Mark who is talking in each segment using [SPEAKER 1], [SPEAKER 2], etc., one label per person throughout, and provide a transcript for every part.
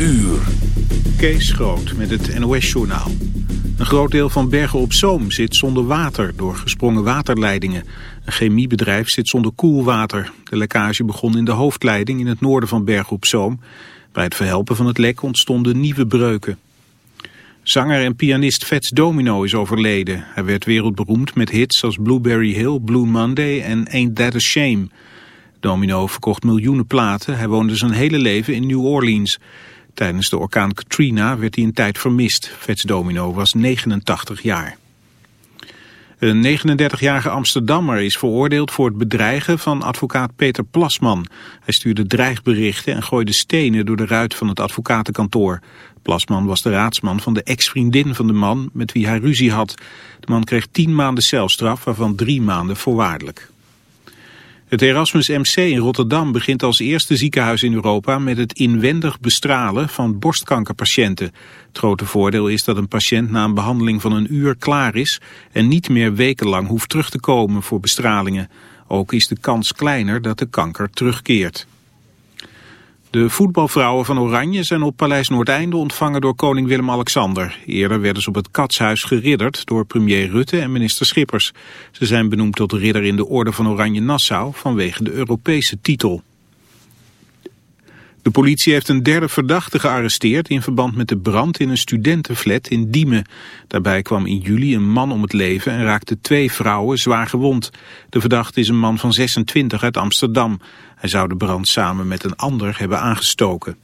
[SPEAKER 1] Uur.
[SPEAKER 2] Kees Groot met het NOS-journaal. Een groot deel van Bergen op Zoom zit zonder water door gesprongen waterleidingen. Een chemiebedrijf zit zonder koelwater. De lekkage begon in de hoofdleiding in het noorden van Bergen op Zoom. Bij het verhelpen van het lek ontstonden nieuwe breuken. Zanger en pianist Fats Domino is overleden. Hij werd wereldberoemd met hits als Blueberry Hill, Blue Monday en Ain't That a Shame. Domino verkocht miljoenen platen. Hij woonde zijn hele leven in New Orleans. Tijdens de orkaan Katrina werd hij een tijd vermist. Fats Domino was 89 jaar. Een 39-jarige Amsterdammer is veroordeeld voor het bedreigen van advocaat Peter Plasman. Hij stuurde dreigberichten en gooide stenen door de ruit van het advocatenkantoor. Plasman was de raadsman van de ex-vriendin van de man met wie hij ruzie had. De man kreeg 10 maanden celstraf, waarvan drie maanden voorwaardelijk. Het Erasmus MC in Rotterdam begint als eerste ziekenhuis in Europa met het inwendig bestralen van borstkankerpatiënten. Het grote voordeel is dat een patiënt na een behandeling van een uur klaar is en niet meer wekenlang hoeft terug te komen voor bestralingen. Ook is de kans kleiner dat de kanker terugkeert. De voetbalvrouwen van Oranje zijn op Paleis Noordeinde ontvangen door koning Willem-Alexander. Eerder werden ze op het Katshuis geridderd door premier Rutte en minister Schippers. Ze zijn benoemd tot ridder in de Orde van Oranje Nassau vanwege de Europese titel. De politie heeft een derde verdachte gearresteerd in verband met de brand in een studentenflat in Diemen. Daarbij kwam in juli een man om het leven en raakte twee vrouwen zwaar gewond. De verdachte is een man van 26 uit Amsterdam. Hij zou de brand samen met een ander hebben aangestoken.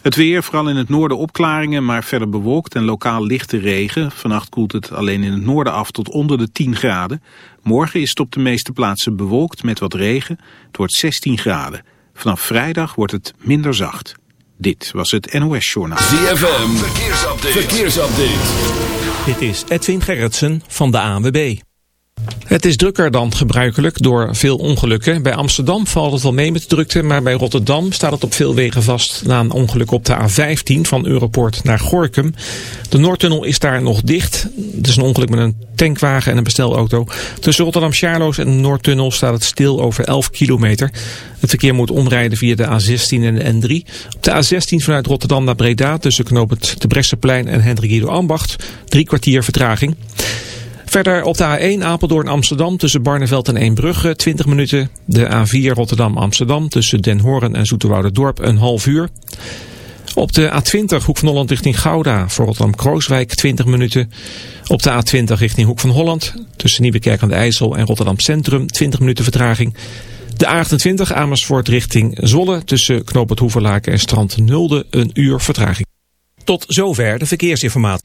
[SPEAKER 2] Het weer, vooral in het noorden opklaringen, maar verder bewolkt en lokaal lichte regen. Vannacht koelt het alleen in het noorden af tot onder de 10 graden. Morgen is het op de meeste plaatsen bewolkt met wat regen. Het wordt 16 graden. Vanaf vrijdag wordt het minder zacht. Dit was het NOS Journaal.
[SPEAKER 1] ZFM, verkeersupdate. verkeersupdate.
[SPEAKER 3] Dit is Edwin Gerritsen van de ANWB. Het is drukker dan gebruikelijk door veel ongelukken. Bij Amsterdam valt het wel mee met de drukte, maar bij Rotterdam staat het op veel wegen vast na een ongeluk op de A15 van Europoort naar Gorkum. De Noordtunnel is daar nog dicht. Het is een ongeluk met een tankwagen en een bestelauto. Tussen Rotterdam-Charloes en de Noordtunnel staat het stil over 11 kilometer. Het verkeer moet omrijden via de A16 en de N3. Op de A16 vanuit Rotterdam naar Breda tussen knooppunt de Bresseplein en Hendrik Ido Ambacht. Drie kwartier vertraging. Verder op de A1 Apeldoorn Amsterdam tussen Barneveld en Eembrugge 20 minuten. De A4 Rotterdam Amsterdam tussen Den Horen en Dorp een half uur. Op de A20 Hoek van Holland richting Gouda voor Rotterdam-Krooswijk 20 minuten. Op de A20 richting Hoek van Holland tussen Nieuwekerk aan de IJssel en Rotterdam Centrum 20 minuten vertraging. De A28 Amersfoort richting Zolle tussen Knoop Hoeverlaken en Strand Nulde een uur vertraging. Tot zover de verkeersinformatie.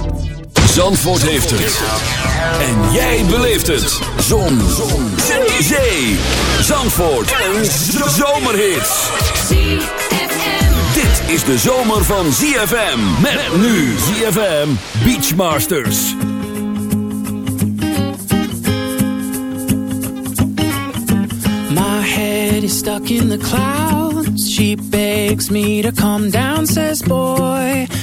[SPEAKER 1] Zandvoort heeft het. En jij beleeft het. Zon. Zon. Zee. Zandvoort. Een zomerhit. Dit is de zomer van ZFM. Met nu ZFM Beachmasters.
[SPEAKER 4] My head is stuck in the clouds. She begs me to come down, says, Boy,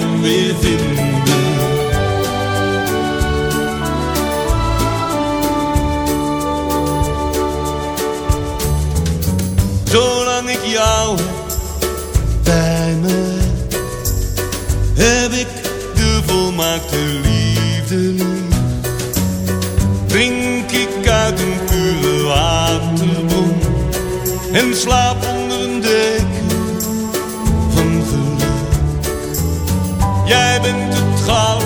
[SPEAKER 5] from within me. Zolang ik jou bij me, heb ik de volmaakte liefde lief. Drink ik uit een pure waterbron en slaap
[SPEAKER 6] sol.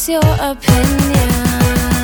[SPEAKER 6] what's your
[SPEAKER 7] opinion?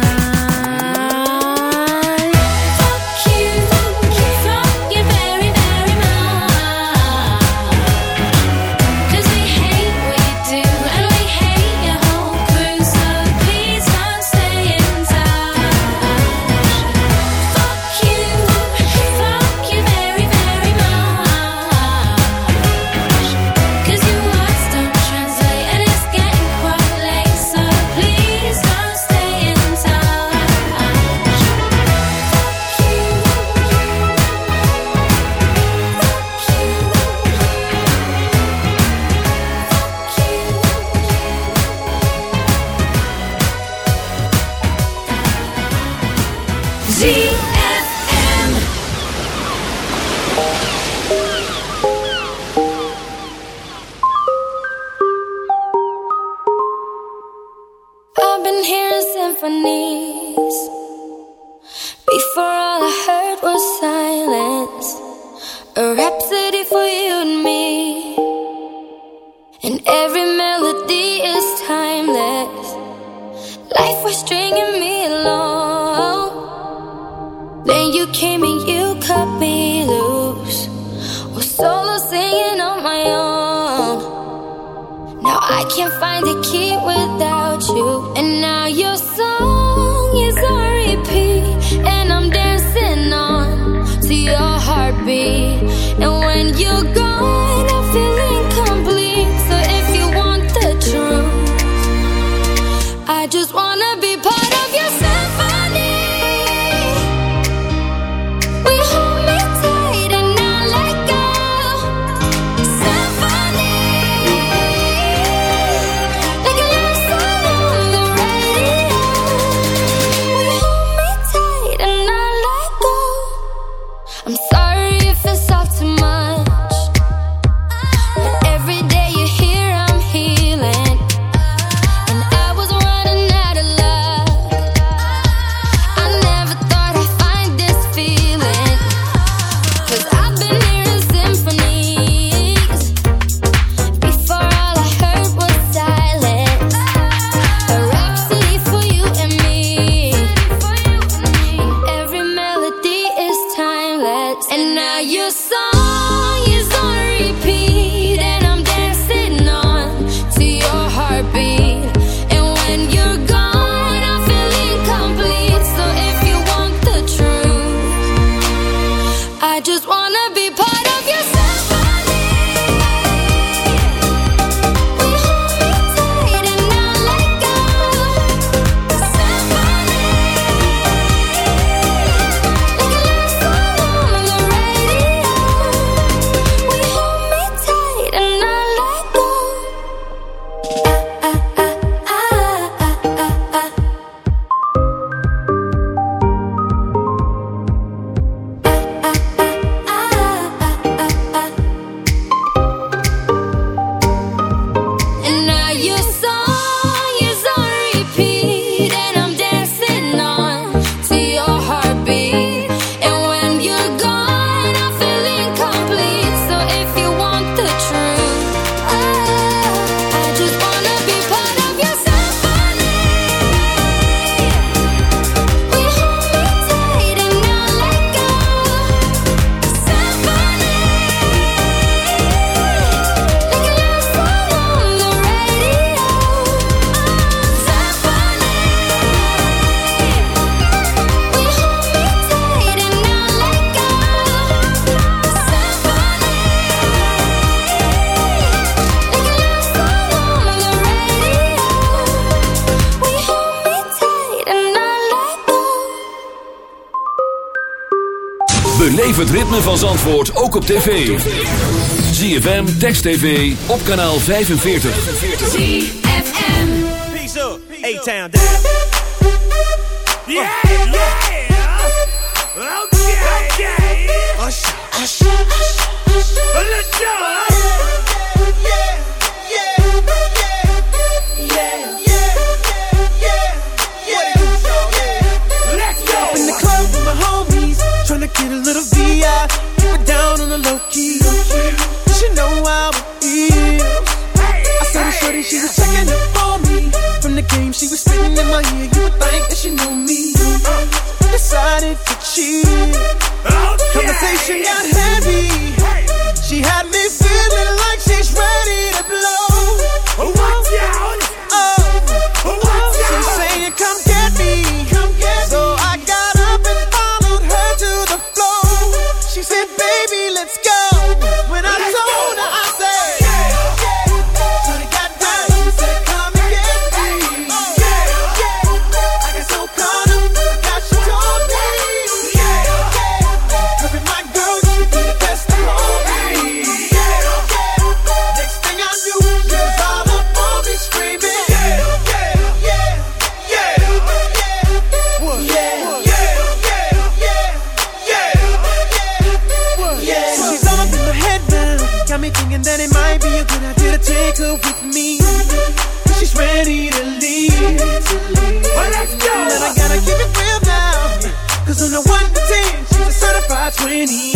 [SPEAKER 1] Ritme van Zandvoort ook op tv. ZFM, Text TV, op kanaal 45.
[SPEAKER 7] ZFM.
[SPEAKER 8] Peace up. A-Town down. Yeah, yeah. Okay, okay. Usher, usher, usher. Let's go.
[SPEAKER 9] She got 20.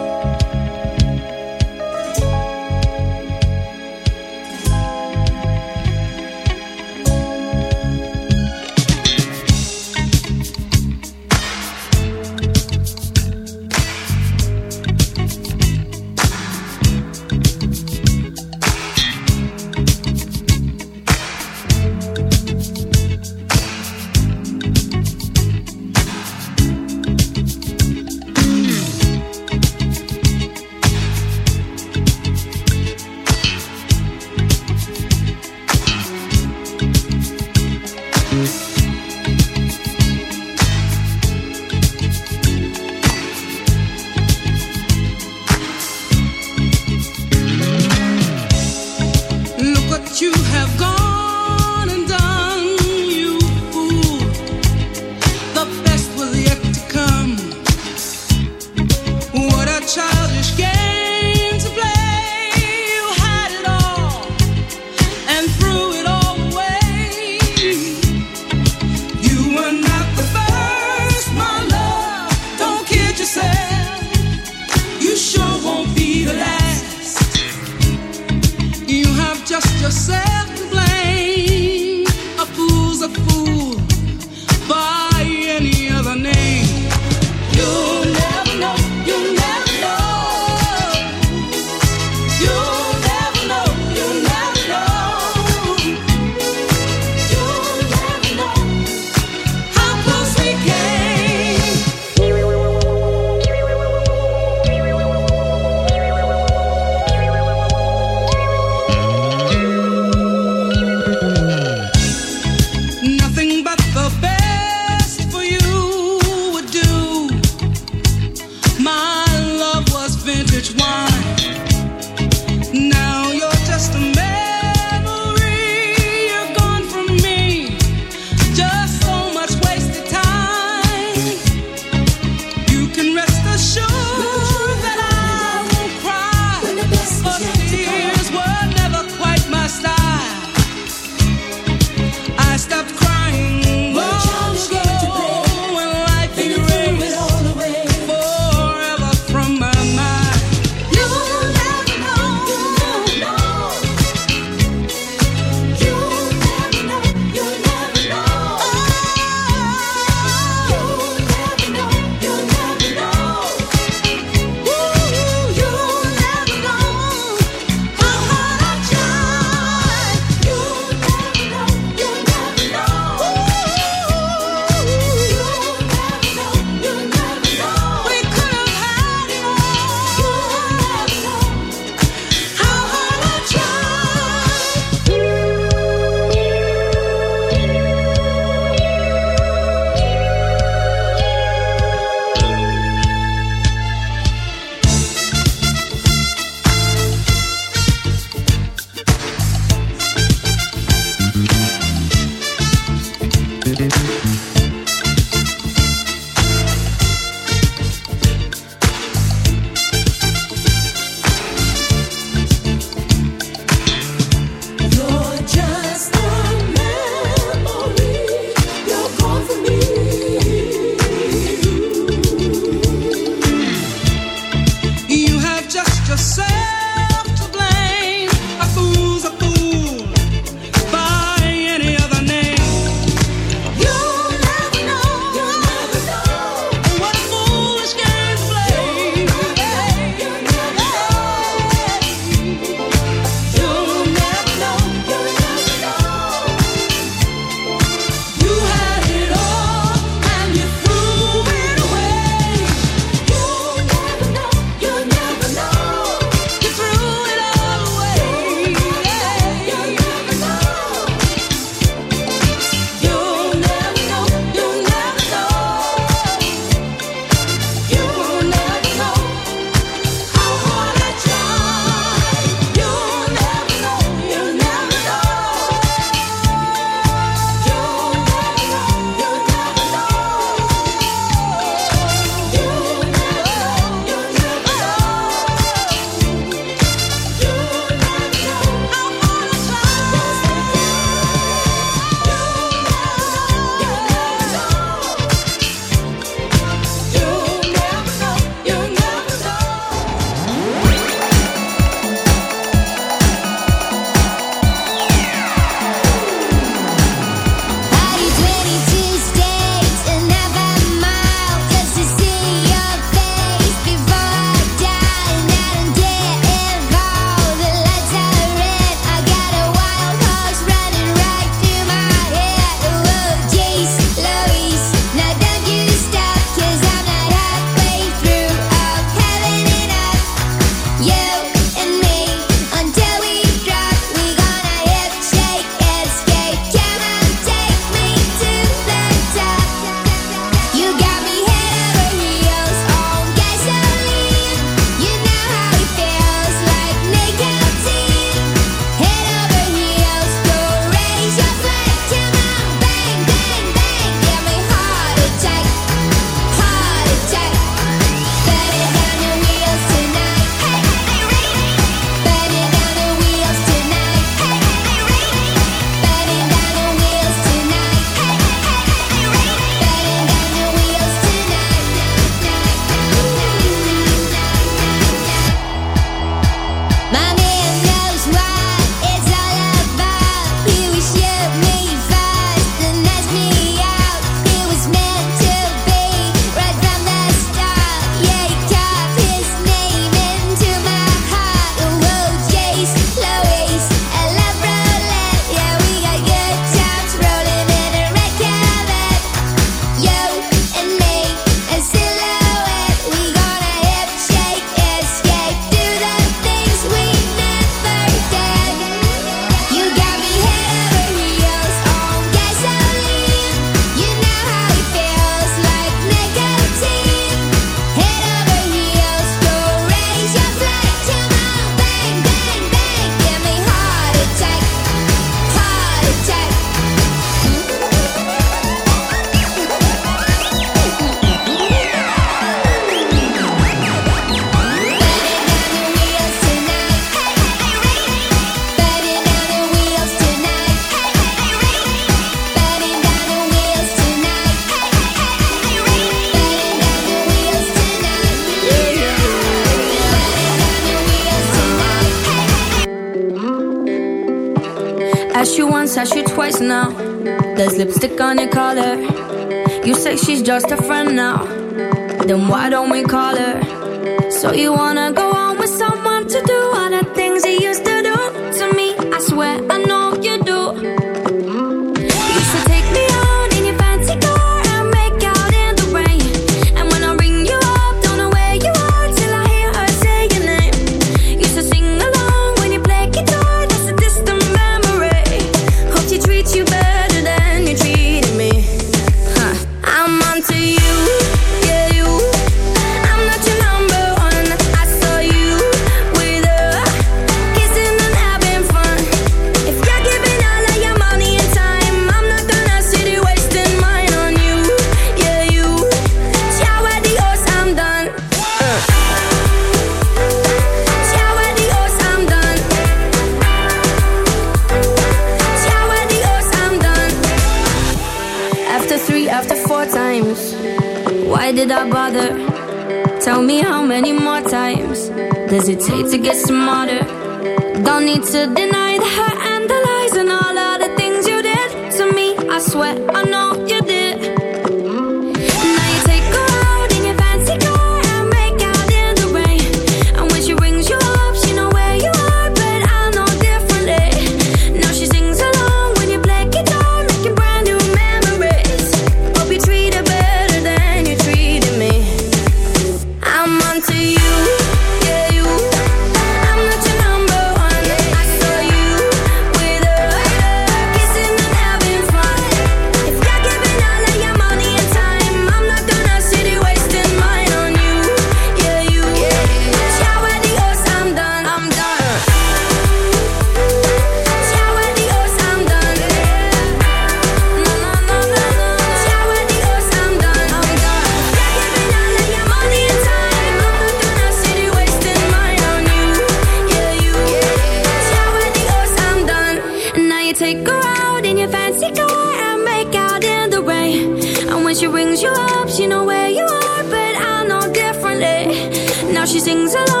[SPEAKER 7] now she sings along.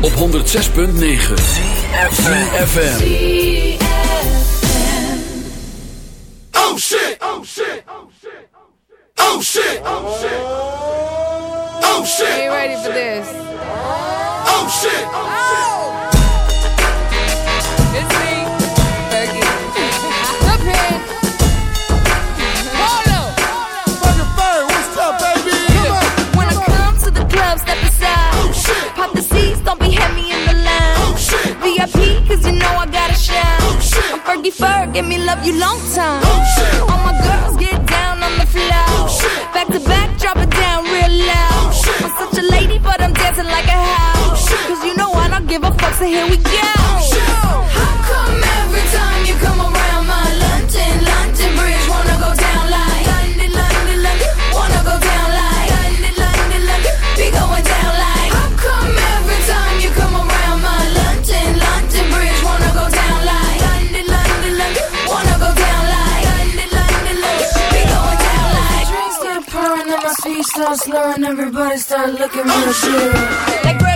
[SPEAKER 1] Op 106.9 FM.
[SPEAKER 10] here
[SPEAKER 7] we go. How come every time you come around my London, London Bridge, wanna go down like London, London, wanna go down like London, London, be going down like. How come every time you come around my London, London Bridge, wanna go down like London, London, wanna go down like London, London, be going down like. Drinks start pouring and my slurring, everybody start looking real shit